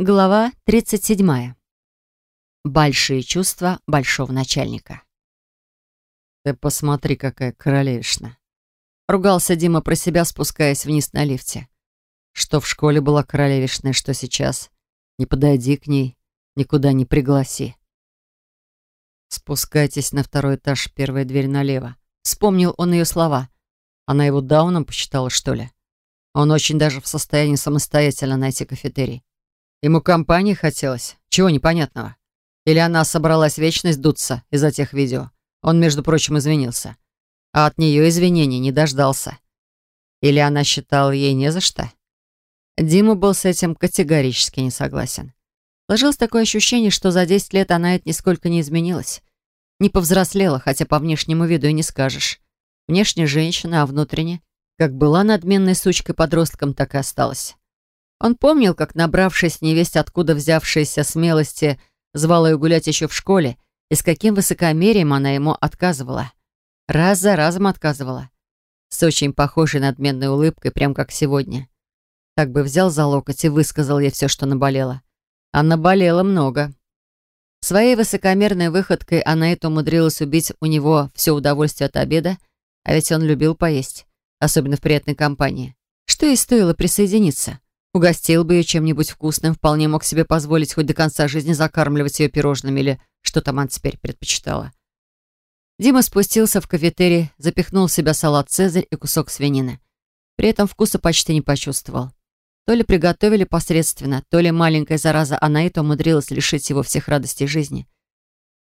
Глава 37. Большие чувства большого начальника. «Ты посмотри, какая королевишна!» Ругался Дима про себя, спускаясь вниз на лифте. Что в школе была королевишная, что сейчас. Не подойди к ней, никуда не пригласи. «Спускайтесь на второй этаж, первая дверь налево». Вспомнил он ее слова. Она его дауном посчитала, что ли? Он очень даже в состоянии самостоятельно найти кафетерий. Ему компании хотелось. Чего непонятного? Или она собралась вечность дуться из-за тех видео? Он, между прочим, извинился. А от нее извинений не дождался. Или она считала ей не за что? Дима был с этим категорически не согласен. Сложилось такое ощущение, что за 10 лет она это нисколько не изменилась. Не повзрослела, хотя по внешнему виду и не скажешь. Внешне женщина, а внутренне, как была надменной сучкой-подростком, так и осталась. Он помнил, как, набравшись невесть откуда взявшейся смелости, звала ее гулять еще в школе, и с каким высокомерием она ему отказывала. Раз за разом отказывала. С очень похожей надменной улыбкой, прям как сегодня. Так бы взял за локоть и высказал ей все, что наболело. А наболело много. Своей высокомерной выходкой она это умудрилась убить у него все удовольствие от обеда, а ведь он любил поесть, особенно в приятной компании. Что ей стоило присоединиться? Угостил бы ее чем-нибудь вкусным, вполне мог себе позволить хоть до конца жизни закармливать ее пирожными или что там она теперь предпочитала. Дима спустился в кафетерий, запихнул в себя салат «Цезарь» и кусок свинины. При этом вкуса почти не почувствовал. То ли приготовили посредственно, то ли маленькая зараза Анаита умудрилась лишить его всех радостей жизни.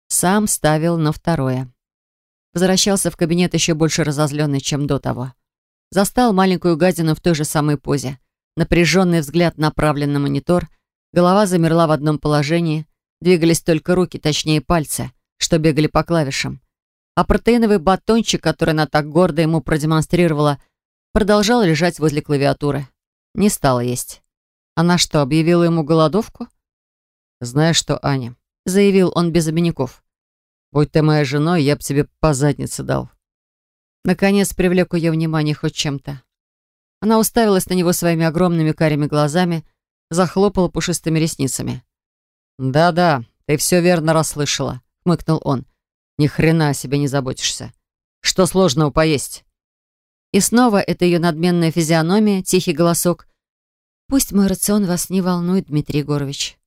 Сам ставил на второе. Возвращался в кабинет еще больше разозленный, чем до того. Застал маленькую гадину в той же самой позе. Напряженный взгляд направлен на монитор, голова замерла в одном положении, двигались только руки, точнее пальцы, что бегали по клавишам. А протеиновый батончик, который она так гордо ему продемонстрировала, продолжал лежать возле клавиатуры. Не стала есть. Она что, объявила ему голодовку? «Знаешь что, Аня?» — заявил он без обиняков. «Будь ты моей женой, я бы тебе по заднице дал». Наконец привлек ее внимание хоть чем-то. Она уставилась на него своими огромными карими глазами, захлопала пушистыми ресницами. «Да-да, ты все верно расслышала», — хмыкнул он. «Ни хрена о себе не заботишься. Что сложного поесть?» И снова это ее надменная физиономия, тихий голосок. «Пусть мой рацион вас не волнует, Дмитрий Егорович».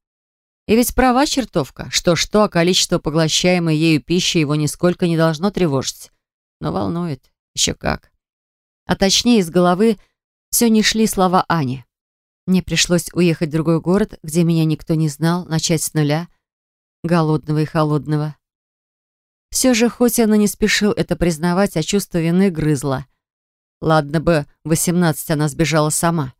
И ведь права чертовка. Что-что, а количество поглощаемой ею пищи его нисколько не должно тревожить. Но волнует. Еще как. А точнее, из головы все не шли слова Ани. Мне пришлось уехать в другой город, где меня никто не знал, начать с нуля, голодного и холодного. Все же, хоть она не спешил это признавать, а чувство вины грызло. Ладно бы в 18 она сбежала сама,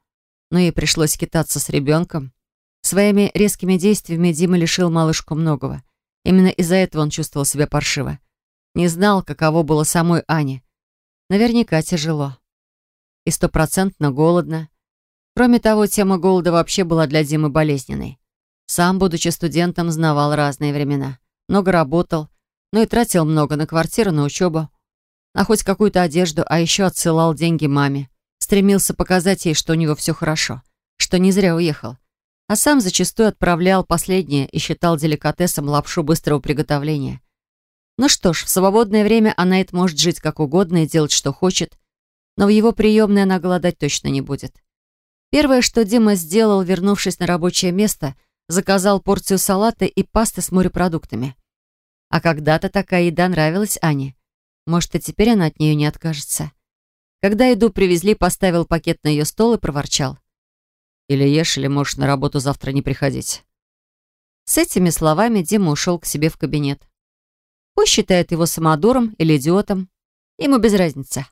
но ей пришлось китаться с ребенком. Своими резкими действиями Дима лишил малышку многого. Именно из-за этого он чувствовал себя паршиво. Не знал, каково было самой Ане. Наверняка тяжело и стопроцентно голодно. Кроме того, тема голода вообще была для Димы болезненной. Сам, будучи студентом, знавал разные времена. Много работал, но и тратил много на квартиру, на учебу, на хоть какую-то одежду, а еще отсылал деньги маме. Стремился показать ей, что у него все хорошо, что не зря уехал. А сам зачастую отправлял последнее и считал деликатесом лапшу быстрого приготовления. Ну что ж, в свободное время она это может жить как угодно и делать, что хочет, но в его приемной она голодать точно не будет. Первое, что Дима сделал, вернувшись на рабочее место, заказал порцию салата и пасты с морепродуктами. А когда-то такая еда нравилась Ане. Может, и теперь она от нее не откажется. Когда еду привезли, поставил пакет на ее стол и проворчал. «Или ешь, или можешь на работу завтра не приходить». С этими словами Дима ушел к себе в кабинет. Пусть считает его самодуром или идиотом. Ему без разницы.